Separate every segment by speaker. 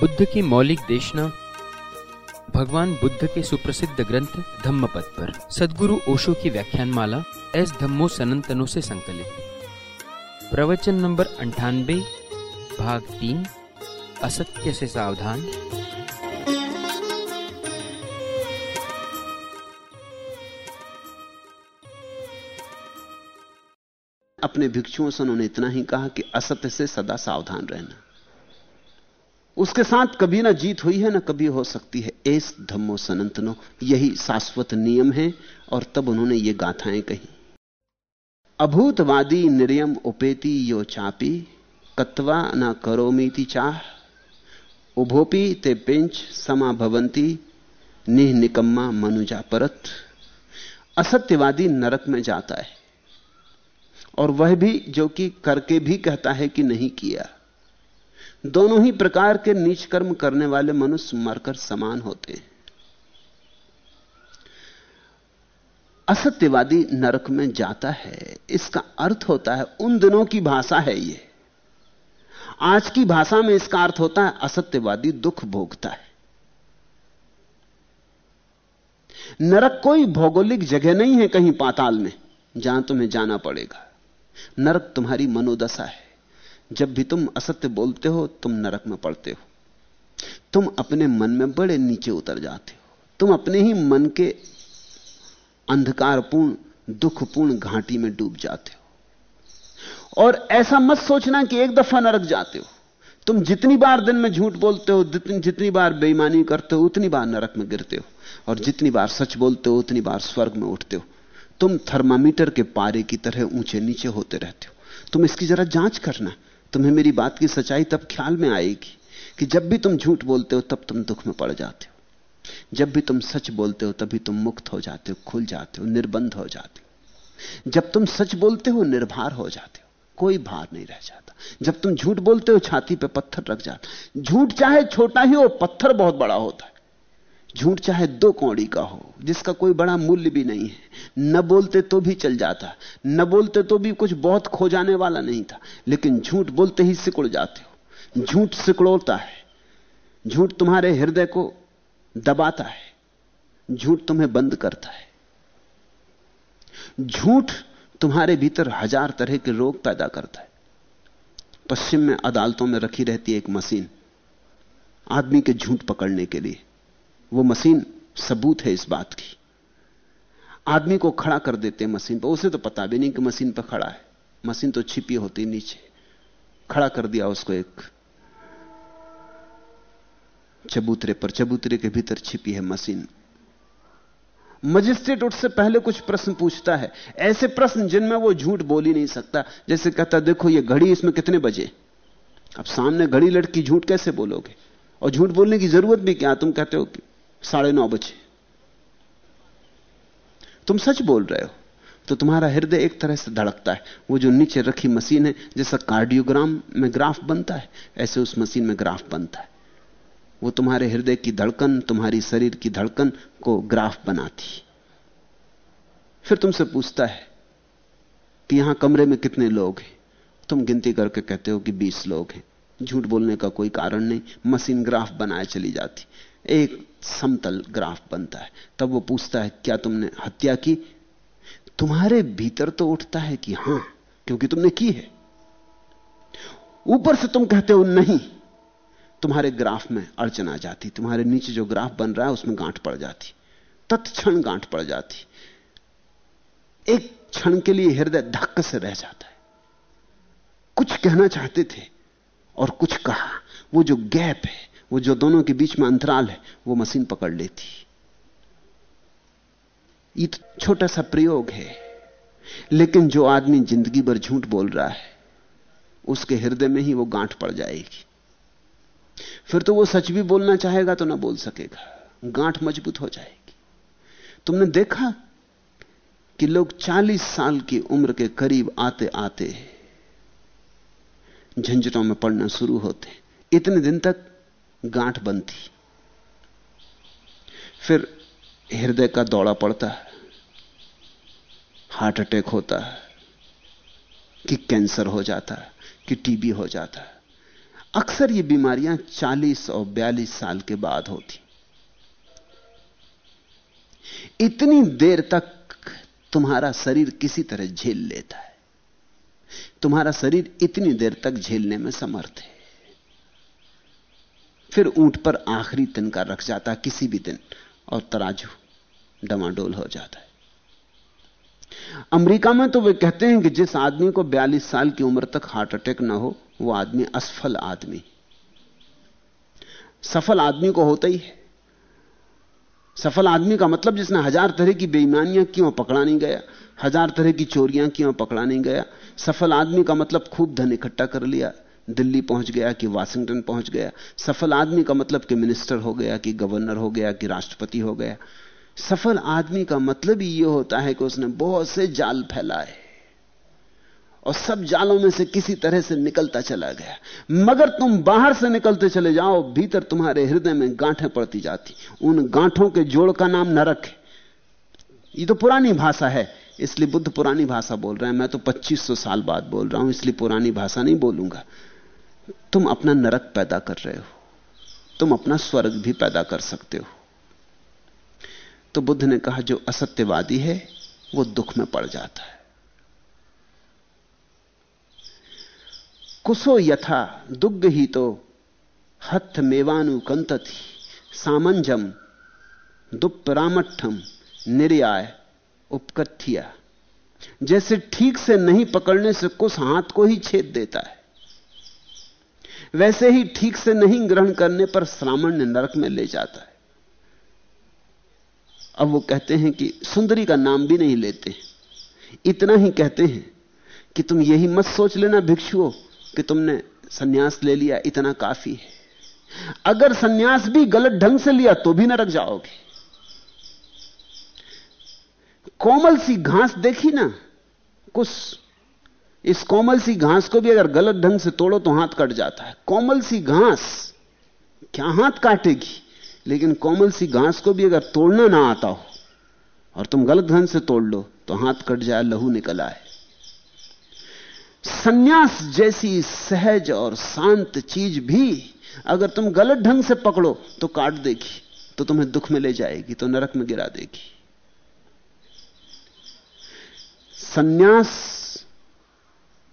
Speaker 1: बुद्ध की मौलिक देशना, भगवान बुद्ध के सुप्रसिद्ध ग्रंथ धम्मपद पर। सदगुरु ओशो की व्याख्यान माला एस धम्मो सनंतनो से संकलित। प्रवचन नंबर अंठानबे भाग तीन, असत्य से सावधान।
Speaker 2: अपने भिक्षुओं से उन्होंने इतना ही कहा कि असत्य से सदा सावधान रहना। उसके साथ कभी ना जीत हुई है, ना कभी हो सकती है। एस धम्मो सनंतनो, यही शाश्वत नियम है, और तब उन्होंने ये गाथाएँ कही। अभूतवादी निर्यम उपेति यो चापी, कत्वा न करोमीति चाह। उभोपी ते पिंच समा भवंती निह निकम्मा मनुजा परत। असत्यवादी नरक में जाता है, और वह भी जो कि करके भी कहता है कि नहीं किया। दोनों ही प्रकार के नीच कर्म करने वाले मनुष्य मरकर समान होते हैं। असत्यवादी नरक में जाता है, इसका अर्थ होता है, उन दिनों की भाषा है यह आज की भाषा में इसका अर्थ होता है, असत्यवादी दुख भोगता है। नरक कोई भौगोलिक जगह नहीं है कहीं पाताल में, जहाँ तुम्हें जाना पड़ेगा। नरक तुम्हारी मनोदशा है। जब भी तुम असत्य बोलते हो, तुम नरक में पड़ते हो। तुम अपने मन में बड़े नीचे उतर जाते हो। तुम अपने ही मन के अंधकारपूर्ण, दुखपूर्ण घाटी में डूब जाते हो। और ऐसा मत सोचना कि एक दफ़ा नरक जाते हो। तुम जितनी बार दिन में झूठ बोलते हो, जितनी बार बेईमानी करते हो, उतनी बार नरक में गिरते हो। और जितनी बार सच बोलते हो, उतनी बार स्वर्ग में उठते हो। तुम थर्मामीटर के पारे की तरह ऊँचे नीचे होते रहते हो। तुम इसकी जरा जाँच करना। तुम्हें मेरी बात की सच्चाई तब ख्याल में आएगी कि जब भी तुम झूठ बोलते हो, तब तुम दुख में पड़ जाते हो। जब भी तुम सच बोलते हो, तभी तुम मुक्त हो जाते हो, खुल जाते हो, निर्बंध हो जाते हो। जब तुम सच बोलते हो, निर्भर हो जाते हो, कोई भार नहीं रह जाता। जब तुम झूठ बोलते हो, छाती पे पत्थर रख जाता झूठ चाहे छोटा ही हो, पत्थर बहुत बड़ा होता है। झूठ चाहे दो कौड़ी का हो, जिसका कोई बड़ा मूल्य भी नहीं है। न बोलते तो भी चल जाता, न बोलते तो भी कुछ बहुत खो जाने वाला नहीं था, लेकिन झूठ बोलते ही सिकुड़ जाते हो। झूठ सिकुड़ोता है। झूठ तुम्हारे हृदय को दबाता है। झूठ तुम्हें बंद करता है। झूठ तुम्हारे भीतर हज़ार तरह के रोग पैदा करता है। पश्चिम में अदालतों में रखी रहती है एक मशीन, आदमी के झूठ पकड़ने के लिए। वो मशीन सबूत है इस बात की। आदमी को खड़ा कर देते हैं मशीन पर। उसे तो पता भी नहीं कि मशीन पर खड़ा है। मशीन तो छिपी होती नीचे। खड़ा कर दिया उसको एक चबूतरे पर। चबूतरे के भीतर छिपी है मशीन। मजिस्ट्रेट उससे पहले कुछ प्रश्न पूछता है। ऐसे प्रश्न जिनमें वो झूठ बोल ही नहीं सकता। जैसे कहता, देखो, ये घड़ी इसमें कितने बजे? अब सामने घड़ी लड़की झूठ कैसे बोलोगे? और झूठ बोलने की ज़रूरत भी क्या? तुम कहते हो कि साढ़े नौ बजे। तुम सच बोल रहे हो तो तुम्हारा हृदय एक तरह से धड़कता है। वो जो नीचे रखी मशीन है, जैसा कार्डियोग्राम में ग्राफ बनता है, ऐसे उस मशीन में ग्राफ बनता है। वो तुम्हारे हृदय की धड़कन, तुम्हारी शरीर की धड़कन को ग्राफ बनाती फिर तुमसे पूछता है कि यहाँ कमरे में कितने लोग हैं? तुम गिनती करके कहते हो कि 20 लोग हैं। झूठ बोलने का कोई कारण नहीं, मशीन ग्राफ बनाए चली जाती। एक समतल ग्राफ बनता है। तब वो पूछता है, क्या तुमने हत्या की? तुम्हारे भीतर तो उठता है कि हाँ, क्योंकि तुमने की है। ऊपर से तुम कहते हो, नहीं। तुम्हारे ग्राफ में अड़चन आ जाती। तुम्हारे नीचे जो ग्राफ बन रहा है, उसमें गांठ पड़ जाती। तत्क्षण गांठ पड़ जाती। एक क्षण के लिए हृदय धक्क से रह जाता है। कुछ कहना चाहते थे और कुछ कहा। वो जो गैप है वो जो दोनों के बीच में अंतराल है, वो मशीन पकड़ लेती। ये तो छोटा सा प्रयोग है, लेकिन जो आदमी ज़िंदगी भर झूठ बोल रहा है, उसके हृदय में ही वो गांठ पड़ जाएगी। फिर तो वो सच भी बोलना चाहेगा तो ना बोल सकेगा। गांठ मज़बूत हो जाएगी। तुमने देखा कि लोग 40 साल की उम्र के करीब आते आते झंझटों में पड़ना शुरू होते इतने दिन तक गांठ बनती। फिर हृदय का दौड़ा पड़ता है। हार्ट अटैक होता है कि कैंसर हो जाता है, कि टीबी हो जाता है। अक्सर ये बीमारियाँ 40 और 42 साल के बाद होती। इतनी देर तक तुम्हारा शरीर किसी तरह झेल लेता है। तुम्हारा शरीर इतनी देर तक झेलने में समर्थ है। फिर ऊँट पर आखिरी तिनका रख जाता किसी भी दिन, और तराजू, डमाडोल हो जाता है। अमेरिका में तो वे कहते हैं कि जिस आदमी को 42 साल की उम्र तक हार्ट अटैक ना हो, वो आदमी असफल आदमी सफल आदमी को होता ही है। सफल आदमी का मतलब जिसने हज़ार तरह की बेईमानियाँ क्यों पकड़ा नहीं गया, हज़ार तरह की चोरियाँ क्यों पकड़ा नहीं गया, सफल आदमी का मतलब खूब धन इकट्ठा कर लिया दिल्ली पहुँच गया कि वाशिंगटन पहुँच गया। सफल आदमी का मतलब कि मिनिस्टर हो गया, कि गवर्नर हो गया, कि राष्ट्रपति हो गया। सफल आदमी का मतलब ही यह होता है कि उसने बहुत से जाल फैलाए और सब जालों में से किसी तरह से निकलता चला गया। मगर तुम बाहर से निकलते चले जाओ, भीतर तुम्हारे हृदय में गांठें पड़ती जाती। उन गांठों के जोड़ का नाम नरक है। ये तो पुरानी भाषा है, इसलिए बुद्ध पुरानी भाषा बोल रहे हैं। मैं तो 2500 साल बाद बोल रहा हूँ, इसलिए पुरानी भाषा नहीं बोलूँगा। तुम अपना नरक पैदा कर रहे हो। तुम अपना स्वर्ग भी पैदा कर सकते हो। तो बुद्ध ने कहा, जो असत्यवादी है, वो दुख में पड़ जाता है। कुसो यथा दुग्ध ही तो हथ कंतति, सामंजम दुप्परामठम निर्याय उपकथिया जैसे ठीक से नहीं पकड़ने से कुछ हाथ को ही छेद देता है। वैसे ही ठीक से नहीं ग्रहण करने पर श्रावण नरक में ले जाता है। अब वो कहते हैं कि सुंदरी का नाम भी नहीं लेते इतना ही कहते हैं कि तुम यही मत सोच लेना भिक्षुओं कि तुमने सन्यास ले लिया, इतना काफ़ी है। अगर सन्यास भी गलत ढंग से लिया तो भी नरक जाओगे। कोमल सी घास देखी ना, कुछ इस कोमल सी घास को भी अगर गलत ढंग से तोड़ो तो हाथ कट जाता है। कोमल सी घास क्या हाथ काटेगी? लेकिन कोमल सी घास को भी अगर तोड़ना ना आता हो और तुम गलत ढंग से तोड़ लो तो हाथ कट जाए, लहू निकल आए। सन्यास जैसी सहज और शांत चीज़ भी अगर तुम गलत ढंग से पकड़ो तो काट देगी तो तुम्हें दुख में ले जाएगी तो नरक में गिरा देगी। सन्यास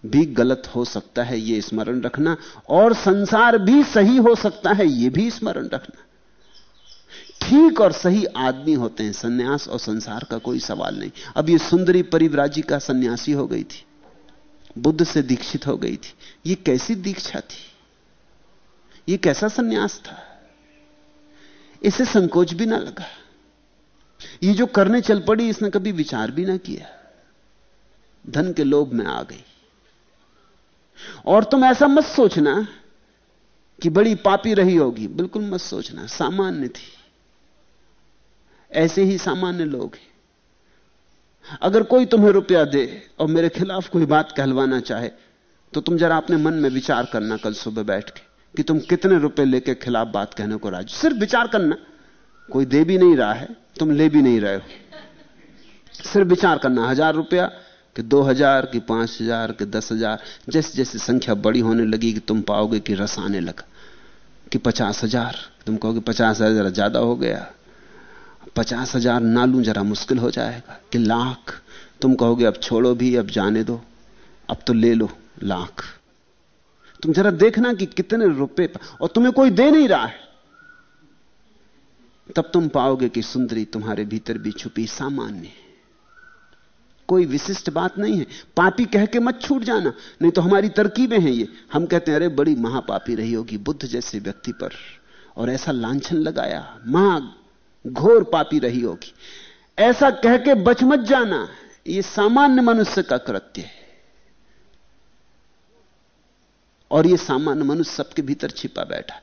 Speaker 2: भी गलत हो सकता है यह स्मरण रखना, और संसार भी सही हो सकता है यह भी स्मरण रखना। ठीक और सही आदमी होते हैं, सन्यास और संसार का कोई सवाल नहीं। अब ये सुंदरी परिव्राजी का सन्यासी हो गई थी, बुद्ध से दीक्षित हो गई थी, ये कैसी दीक्षा थी? ये कैसा सन्यास था? इसे संकोच भी ना लगा। ये जो करने चल पड़ी, इसने कभी विचार भी ना किया। धन के लोभ में आ गई। और तुम ऐसा मत सोचना कि बड़ी पापी रही होगी। बिल्कुल मत सोचना, सामान्य थी। ऐसे ही सामान्य लोग हैं। अगर कोई तुम्हें रुपया दे और मेरे खिलाफ कोई बात कहलवाना चाहे तो तुम जरा अपने मन में विचार करना कल सुबह बैठ के कि तुम कितने रुपए लेके खिलाफ बात कहने को राज़ी सिर्फ़ विचार करना। कोई दे भी नहीं रहा है, तुम ले भी नहीं रहे हो। सिर्फ़ विचार करना, हज़ार रुपया कि दो हज़ार, कि पाँच हज़ार, कि दस हज़ार, जैसे जैसे संख्या बड़ी होने लगी कि तुम पाओगे कि रस आने लगा, कि पचास हज़ार, तुम कहोगे पचास हज़ार जरा ज़्यादा हो गया, पचास हज़ार ना लू जरा मुश्किल हो जाएगा, कि लाख, तुम कहोगे अब छोड़ो भी, अब जाने दो, अब तो ले लो लाख। तुम जरा देखना कि कितने रुपए और तुम्हें कोई दे नहीं रहा है। तब तुम पाओगे कि सुंदरी तुम्हारे भीतर भी छुपी सामान्य है। कोई विशिष्ट बात नहीं है। पापी कह के मत छूट जाना, नहीं तो हमारी तरकीबें हैं ये। हम कहते हैं, अरे, बड़ी महापापी रही होगी बुद्ध जैसे व्यक्ति पर। और ऐसा लांछन लगाया महा घोर पापी रही होगी। ऐसा कह के बच मत जाना, ये सामान्य मनुष्य का कृत्य है। और ये सामान्य मनुष्य सबके भीतर छिपा बैठा।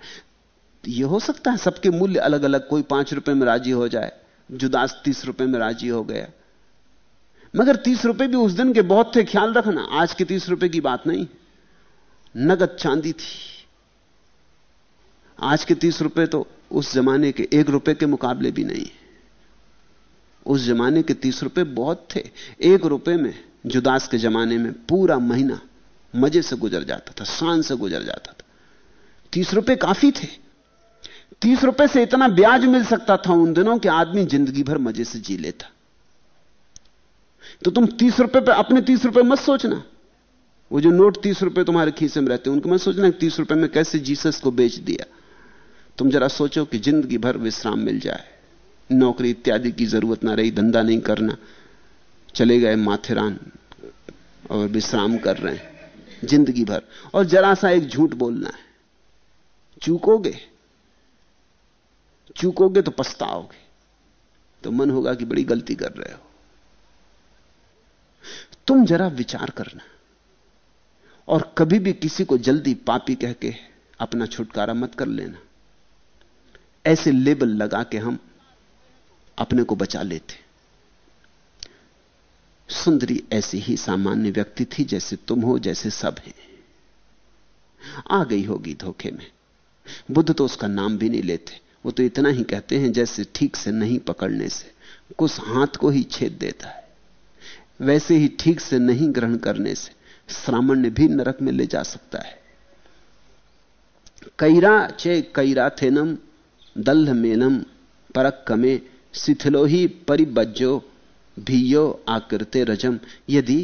Speaker 2: ये हो सकता है सबके मूल्य अलग अलग कोई पाँच रुपए में राज़ी हो जाए, जुदास तीस रुपए में राज़ी हो गया। मगर तीस रुपए भी उस दिन के बहुत थे, ख्याल रखना, आज के तीस रुपए की बात नहीं। नगद चांदी थी। आज के तीस रुपए तो उस जमाने के एक रुपए के मुकाबले भी नहीं। उस जमाने के तीस रुपए बहुत थे। एक रुपए में जुदास के जमाने में पूरा महीना मज़े से गुजर जाता था, शान से गुजर जाता था। तीस रुपए काफ़ी थे। तीस रुपए से इतना ब्याज मिल सकता था उन दिनों कि आदमी ज़िंदगी भर मज़े से जी लेता। तो तुम तीस रुपए पे, अपने तीस रुपए मत सोचना। वो जो नोट तीस रुपए तुम्हारे खीसे में रहते हैं, उनको मत सोचना तीस रुपए में कैसे जीसस को बेच दिया। तुम जरा सोचो कि ज़िंदगी भर विश्राम मिल जाए। नौकरी इत्यादि की ज़रूरत ना रही, धंधा नहीं करना। चले गए माथेरान और विश्राम कर रहे हैं, ज़िंदगी भर। और जरा सा एक झूठ बोलना है। चूकोगे? चूकोगे तो पछताओगे। तो मन होगा कि बड़ी गलती कर रहे हो। तुम जरा विचार करना। और कभी भी किसी को जल्दी पापी कह के अपना छुटकारा मत कर लेना। ऐसे लेबल लगा के हम अपने को बचा लेते। सुंदरी ऐसी ही सामान्य व्यक्ति थी जैसे तुम हो, जैसे सब हैं। आ गई होगी धोखे में। बुद्ध तो उसका नाम भी नहीं लेते। वो तो इतना ही कहते हैं जैसे ठीक से नहीं पकड़ने से। कुछ हाथ को ही छेद देता है। वैसे ही ठीक से नहीं ग्रहण करने से श्रामण्य भी नरक में ले जा सकता है। कैरा चे कैरा थेनम दल्ह मेनम परक कमे शिथिलो ही परिबज्जो, भीयो आकृते रजम। यदि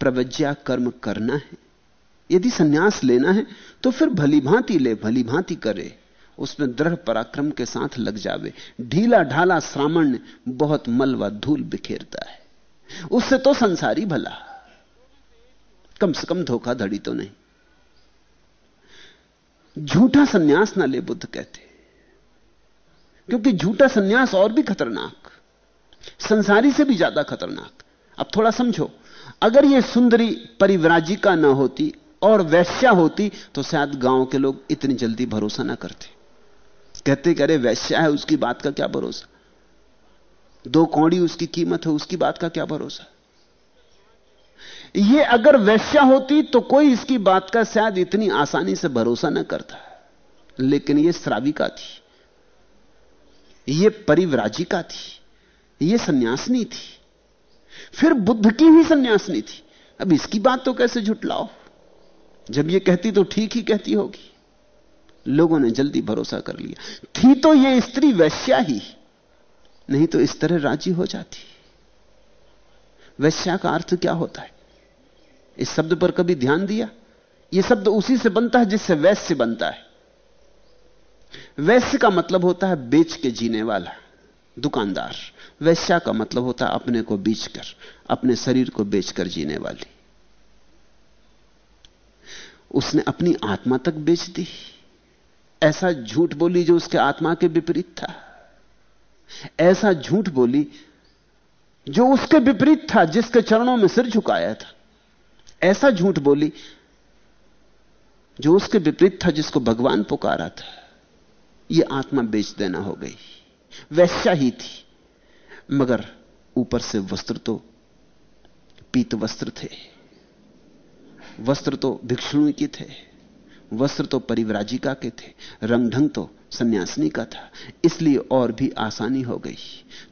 Speaker 2: प्रवज्या कर्म करना है, यदि सन्यास लेना है तो फिर भली भांति ले भली भांति करे। उसमें दृढ़ पराक्रम के साथ लग जावे। ढीला ढाला श्रामण्य बहुत मल व धूल बिखेरता है। उससे तो संसारी भला। कम से कम धोखाधड़ी तो नहीं। झूठा सन्यास ना ले बुद्ध कहते। क्योंकि झूठा सन्यास और भी खतरनाक। संसारी से भी ज़्यादा खतरनाक। अब थोड़ा समझो, अगर यह सुंदरी परिव्राजिका ना होती और वैश्या होती तो शायद गाँव के लोग इतनी जल्दी भरोसा ना करते। कहते कि अरे वैश्या है, उसकी बात का क्या भरोसा? दो कौड़ी, उसकी कीमत है, उसकी बात का क्या भरोसा? ये अगर वैश्या होती तो कोई इसकी बात का शायद इतनी आसानी से भरोसा न करता। लेकिन ये श्राविका थी। ये परिव्राजिका थी। ये सन्यासनी थी। फिर बुद्ध की ही सन्यासनी थी। अब इसकी बात तो कैसे झुटलाओ? जब ये कहती तो ठीक ही कहती होगी। लोगों ने जल्दी भरोसा कर लिया। थी तो ये स्त्री वैश्या ही। नहीं तो इस तरह राज़ी हो जाती। वैश्या का अर्थ क्या होता है? इस शब्द पर कभी ध्यान दिया? यह शब्द उसी से बनता है जिससे वैश्य बनता है। वैश्य का मतलब होता है बेच के जीने वाला, दुकानदार। वैश्या का मतलब होता है अपने को बेचकर, अपने शरीर को बेचकर जीने वाली। उसने अपनी आत्मा तक बेच दी। ऐसा झूठ बोली जो उसके आत्मा के विपरीत था। ऐसा झूठ बोली जो उसके विपरीत था, जिसके चरणों में सिर झुकाया था। ऐसा झूठ बोली जो उसके विपरीत था, जिसको भगवान पुकारा था। यह आत्मा बेच देना हो गई। वैश्या ही थी। मगर ऊपर से वस्त्र तो पीत वस्त्र थे। वस्त्र तो भिक्षुणी के थे। वस्त्र तो परिवराजिका के थे। रंग ढंग तो सन्यासिनी का था। इसलिए और भी आसानी हो गई।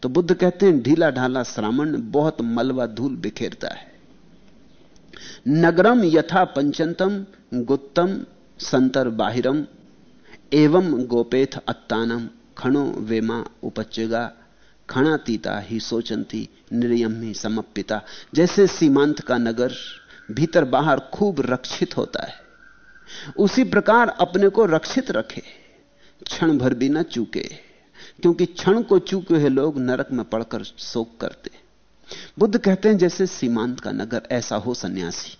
Speaker 2: तो बुद्ध कहते हैं, ढीला ढाला श्रावण बहुत मलवा धूल बिखेरता है। नगरम यथा पंचंतम गुत्तम संतर बाहिरम, एवं गोपेथ अत्तानम, खणो वेमा उपचेगा खणातीता ही सोचंती, निर्यम ही समपिता जैसे सीमांत का नगर भीतर बाहर खूब रक्षित होता है, उसी प्रकार अपने को रक्षित रखे। क्षण भर भी ना चूके। क्योंकि क्षण को चूके हुए लोग नरक में पड़कर शोक करते। बुद्ध कहते हैं, जैसे सीमांत का नगर, ऐसा हो सन्यासी।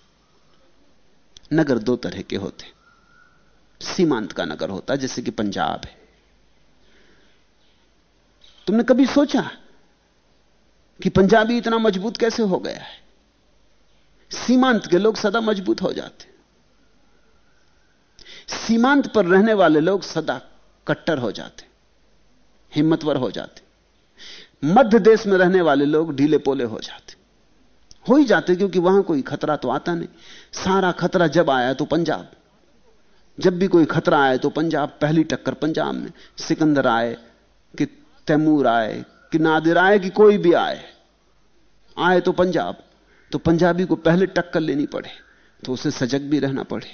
Speaker 2: नगर दो तरह के होते। सीमांत का नगर होता, जैसे कि पंजाब है। तुमने कभी सोचा कि पंजाबी इतना मज़बूत कैसे हो गया है? सीमांत के लोग सदा मज़बूत हो जाते। सीमांत पर रहने वाले लोग सदा कट्टर हो जाते, हिम्मतवर हो जाते। मध्य देश में रहने वाले लोग ढीले पोले हो जाते। हो ही जाते क्योंकि वहाँ कोई खतरा तो आता नहीं। सारा खतरा जब आया तो पंजाब। जब भी कोई खतरा आए तो पंजाब, पहली टक्कर पंजाब में। सिकंदर आए कि तैमूर आए, कि नादिर आए, कि कोई भी आए। आए तो पंजाब। तो पंजाबी को पहले टक्कर लेनी पड़े तो उसे सजग भी रहना पड़े।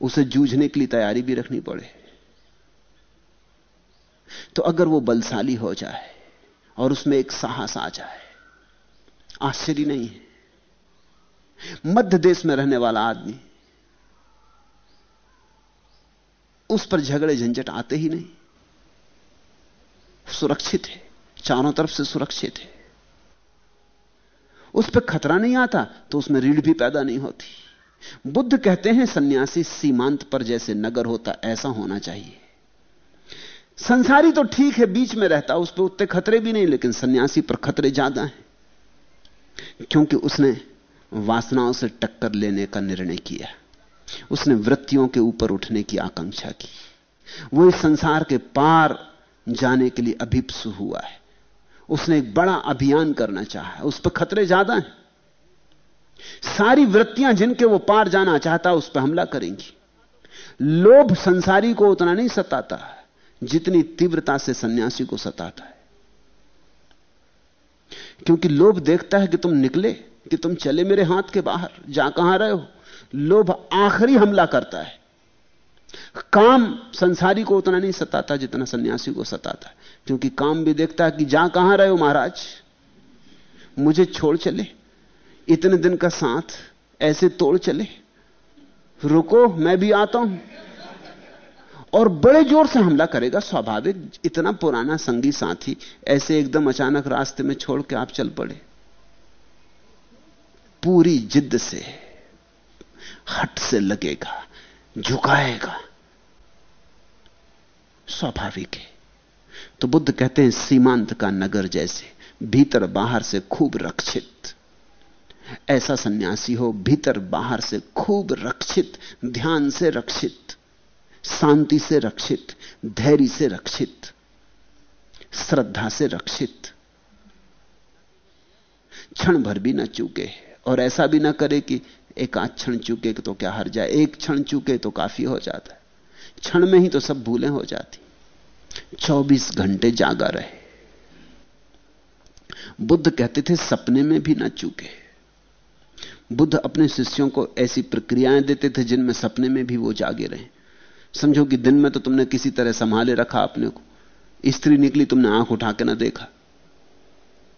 Speaker 2: उसे जूझने के लिए तैयारी भी रखनी पड़े। तो अगर वो बलशाली हो जाए और उसमें एक साहस आ जाए, आश्चर्य नहीं है। मध्य देश में रहने वाला आदमी उस पर झगड़े झंझट आते ही नहीं। सुरक्षित है, चारों तरफ़ से सुरक्षित है। उस पर खतरा नहीं आता तो उसमें रीढ़ भी पैदा नहीं होती। बुद्ध कहते हैं सन्यासी सीमांत पर जैसे नगर होता, ऐसा होना चाहिए। संसारी तो ठीक है, बीच में रहता उस पर उतने खतरे भी नहीं, लेकिन सन्यासी पर खतरे ज़्यादा हैं। क्योंकि उसने वासनाओं से टक्कर लेने का निर्णय किया। उसने वृत्तियों के ऊपर उठने की आकांक्षा की। वो इस संसार के पार जाने के लिए अभिप्स हुआ है। उसने एक बड़ा अभियान करना चाहा है उस पर खतरे ज़्यादा हैं। सारी वृत्तियाँ जिनके वो पार जाना चाहता, उस पर हमला करेंगी। लोभ संसारी को उतना नहीं सताता जितनी तीव्रता से सन्यासी को सताता है। क्योंकि लोभ देखता है कि तुम निकले, कि तुम चले मेरे हाथ के बाहर जा कहाँ रहे हो। लोभ आखिरी हमला करता है। काम संसारी को उतना नहीं सताता जितना सन्यासी को सताता है। क्योंकि काम भी देखता है कि जा कहाँ रहे हो महाराज, मुझे छोड़ चले। इतने दिन का साथ, ऐसे तोड़ चले। रुको, मैं भी आता हूँ। और बड़े ज़ोर से हमला करेगा, स्वाभाविक इतना पुराना संगी साथी ऐसे एकदम अचानक रास्ते में छोड़ के आप चल पड़े। पूरी जिद्द से, हट से लगेगा, झुकाएगा। स्वाभाविक है। तो बुद्ध कहते हैं, सीमांत का नगर जैसे, भीतर बाहर से खूब रक्षित। ऐसा सन्यासी हो, भीतर बाहर से खूब रक्षित, ध्यान से रक्षित। शांति से रक्षित, धैर्य से रक्षित, श्रद्धा से रक्षित। क्षण भर भी ना चूके और ऐसा भी ना करे कि एक आध क्षण चूके तो क्या हर जाए। एक क्षण चूके तो काफ़ी हो जाता है। क्षण में ही तो सब भूलें हो जाती। 24 घंटे जागा रहे। बुद्ध कहते थे, सपने में भी ना चूके। बुद्ध अपने शिष्यों को ऐसी प्रक्रियाएँ देते थे जिनमें सपने में भी वो जागे रहे। समझो कि दिन में तो तुमने किसी तरह संभाले रखा अपने को। स्त्री निकली, तुमने आँख उठा के ना देखा।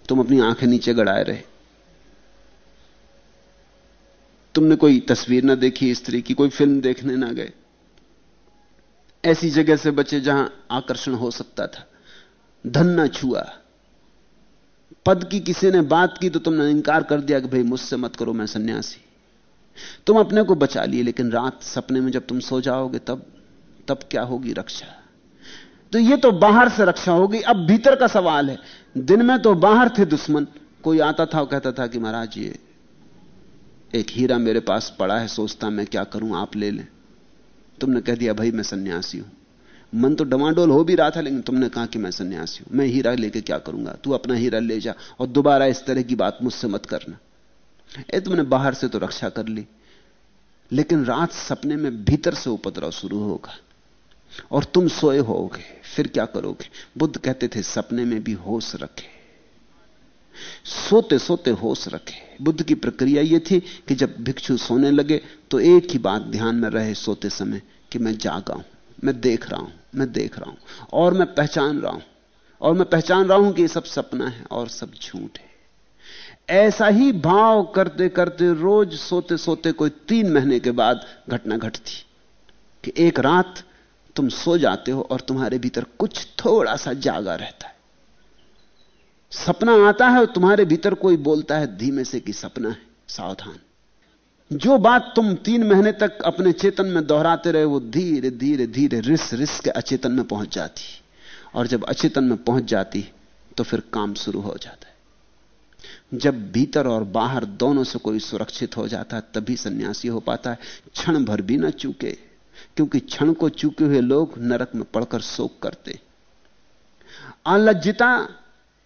Speaker 2: तुम अपनी आँखें नीचे गड़ाए रहे। तुमने कोई तस्वीर ना देखी स्त्री की, कोई फ़िल्म देखने ना गए। ऐसी जगह से बचे जहाँ आकर्षण हो सकता था। धन ना छुआ। पद की किसी ने बात की तो तुमने इंकार कर दिया कि भाई मुझसे मत करो, मैं सन्यासी। तुम अपने को बचा लिए, लेकिन रात सपने में जब तुम सो जाओगे, तब तब क्या होगी रक्षा? तो ये तो बाहर से रक्षा होगी, अब भीतर का सवाल है। दिन में तो बाहर थे दुश्मन। कोई आता था और कहता था कि महाराज, ये एक हीरा मेरे पास पड़ा है, सोचता मैं क्या करूँ, आप ले लें। तुमने कह दिया, भाई, मैं सन्यासी हूँ। मन तो डमाडोल हो भी रहा था, लेकिन तुमने कहा कि मैं सन्यासी हूँ। मैं हीरा लेके क्या करूँगा? तू अपना हीरा ले जा और दोबारा इस तरह की बात मुझसे मत करना। ए, तुमने बाहर से तो रक्षा कर ली, लेकिन रात सपने में भीतर से उपद्रव शुरू होगा। और तुम सोए होगे, फिर क्या करोगे? बुद्ध कहते थे, सपने में भी होश रखे। सोते सोते होश रखे। बुद्ध की प्रक्रिया यह थी कि जब भिक्षु सोने लगे तो एक ही बात ध्यान में रहे सोते समय कि मैं जागा हूँ, मैं देख रहा हूँ, मैं देख रहा हूँ, और मैं पहचान रहा हूँ, और मैं पहचान रहा हूँ कि ये सब सपना है और सब झूठ है। ऐसा ही भाव करते करते रोज सोते सोते कोई तीन महीने के बाद घटना घटती कि एक रात तुम सो जाते हो और तुम्हारे भीतर कुछ थोड़ा सा जागा रहता है। सपना आता है और तुम्हारे भीतर कोई बोलता है, धीमे से कि सपना है, सावधान। जो बात तुम तीन महीने तक अपने चेतन में दोहराते रहे, वो धीरे धीरे धीरे, रिस रिस के अचेतन में पहुँच जाती और जब अचेतन में पहुँच जाती तो फिर काम शुरू हो जाता है। जब भीतर और बाहर दोनों से कोई सुरक्षित हो जाता है, तभी सन्यासी हो पाता है। क्षण भर भी ना चूके। क्योंकि क्षण को चूके हुए लोग नरक में पड़कर शोक करते। अलज्जिता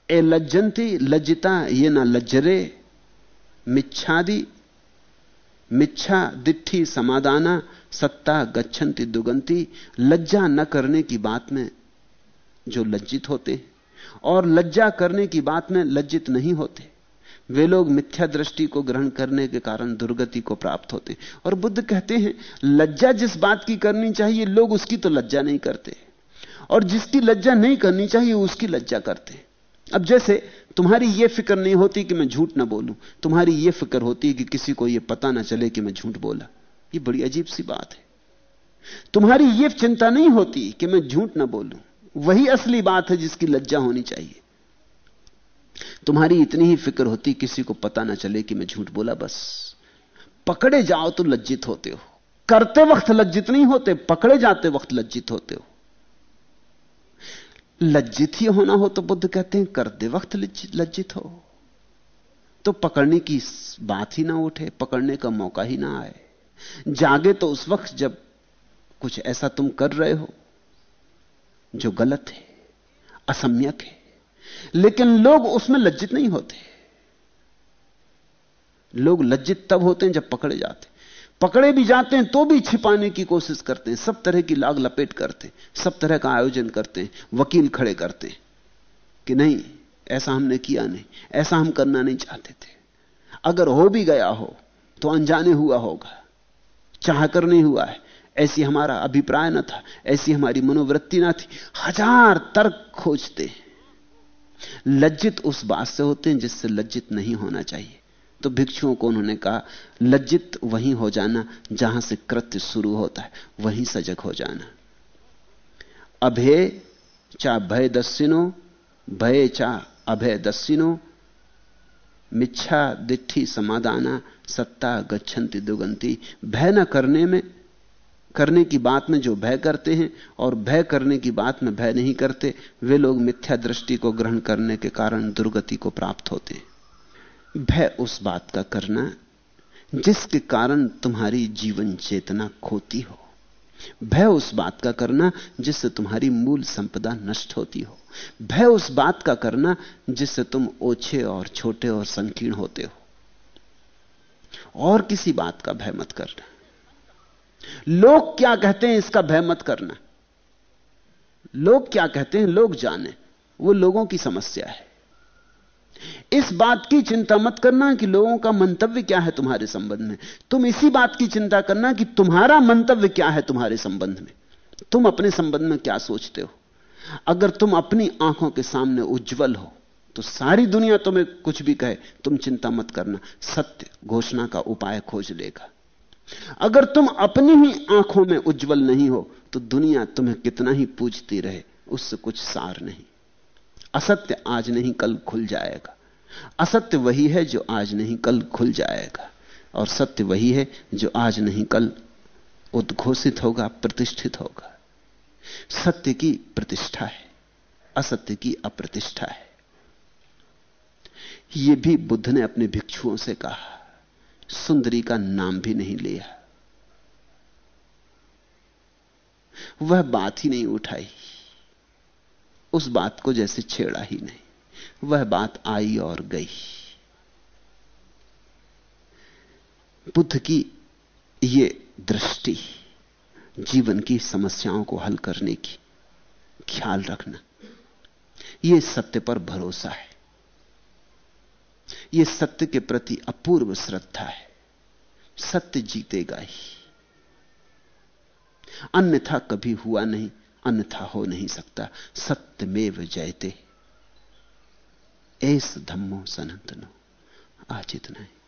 Speaker 2: ए लज्जंती, लज्जिता, ये ना लज्जरे, मिच्छादि, मिच्छा, दिट्ठी, समादाना, सत्ता गच्छन्ति दुगंती, लज्जा न करने की बात में जो लज्जित होते और लज्जा करने की बात में लज्जित नहीं होते। वे लोग मिथ्या दृष्टि को ग्रहण करने के कारण दुर्गति को प्राप्त होते हैं। और बुद्ध कहते हैं, लज्जा जिस बात की करनी चाहिए, लोग उसकी तो लज्जा नहीं करते। और जिसकी लज्जा नहीं करनी चाहिए उसकी लज्जा करते अब जैसे, तुम्हारी यह फ़िक्र नहीं होती कि मैं झूठ ना बोलूँ, तुम्हारी यह फ़िक्र होती है कि किसी को यह पता ना चले कि मैं झूठ बोला। यह बड़ी अजीब सी बात है। तुम्हारी यह चिंता नहीं होती कि मैं झूठ ना बोलूँ। वही असली बात है जिसकी लज्जा होनी चाहिए। तुम्हारी इतनी ही फ़िक्र होती, किसी को पता ना चले कि मैं झूठ बोला, बस। पकड़े जाओ तो लज्जित होते हो। करते वक्त लज्जित नहीं होते, पकड़े जाते वक्त लज्जित होते हो। लज्जित ही होना हो तो बुद्ध कहते हैं, करते वक्त लज्जित हो। तो पकड़ने की बात ही ना उठे, पकड़ने का मौका ही ना आए। जागे तो उस वक्त जब कुछ ऐसा तुम कर रहे हो, जो गलत है, असम्यक है। लेकिन लोग उसमें लज्जित नहीं होते। लोग लज्जित तब होते हैं जब पकड़े जाते पकड़े भी जाते हैं तो भी छिपाने की कोशिश करते हैं। सब तरह की लाग लपेट करते हैं। सब तरह का आयोजन करते हैं। वकील खड़े करते हैं कि नहीं, ऐसा हमने किया नहीं। ऐसा हम करना नहीं चाहते थे। अगर हो भी गया हो तो अनजाने हुआ होगा। चाह कर नहीं हुआ है। ऐसी हमारा अभिप्राय न था। ऐसी हमारी मनोवृत्ति ना थी। हज़ार तर्क खोजते हैं। लज्जित उस बात से होते हैं जिससे लज्जित नहीं होना चाहिए। तो भिक्षुओं को उन्होंने कहा, लज्जित वहीं हो जाना जहाँ से कृत्य शुरू होता है, वहीं सजग हो जाना। अभय चा भय दस्यनो भय चा अभय दस्यनो मिच्छा दिट्ठी समाधाना सत्ता गच्छन्ति दुगंती भय न करने में करने की बात में जो भय करते हैं और भय करने की बात में भय नहीं करते, वे लोग मिथ्या दृष्टि को ग्रहण करने के कारण दुर्गति को प्राप्त होते हैं। भय उस बात का करना जिसके कारण तुम्हारी जीवन चेतना खोती हो। भय उस बात का करना जिससे तुम्हारी मूल संपदा नष्ट होती हो। भय उस बात का करना जिससे तुम ओछे और छोटे और संकीर्ण होते हो। और किसी बात का भय मत करना। लोग क्या कहते हैं इसका भय मत करना। लोग क्या कहते हैं लोग जाने, वो लोगों की समस्या है। इस बात की चिंता मत करना कि लोगों का मंतव्य क्या है तुम्हारे संबंध में। तुम इसी बात की चिंता करना कि तुम्हारा मंतव्य क्या है तुम्हारे संबंध में। तुम अपने संबंध में क्या सोचते हो? अगर तुम अपनी आँखों के सामने उज्जवल हो तो सारी दुनिया तुम्हें कुछ भी कहे, तुम चिंता मत करना। सत्य घोषणा का उपाय खोज लेगा। अगर तुम अपनी ही आँखों में उज्जवल नहीं हो तो दुनिया तुम्हें कितना ही पूजती रहे, उससे कुछ सार नहीं। असत्य आज नहीं, कल खुल जाएगा। असत्य वही है जो आज नहीं, कल खुल जाएगा। और सत्य वही है जो आज नहीं, कल उद्घोषित होगा, प्रतिष्ठित होगा। सत्य की प्रतिष्ठा है, असत्य की अप्रतिष्ठा है। यह भी बुद्ध ने अपने भिक्षुओं से कहा। सुंदरी का नाम भी नहीं लिया। वह बात ही नहीं उठाई। उस बात को जैसे छेड़ा ही नहीं। वह बात आई और गई। बुद्ध की ये दृष्टि, जीवन की समस्याओं को हल करने की, ख्याल रखना यह सत्य पर भरोसा है। यह सत्य के प्रति अपूर्व श्रद्धा है। सत्य जीतेगा ही। अन्यथा कभी हुआ नहीं, अन्यथा हो नहीं सकता। सत्यमेव जयते। ऐस धम्मो सनातनो आज इतना है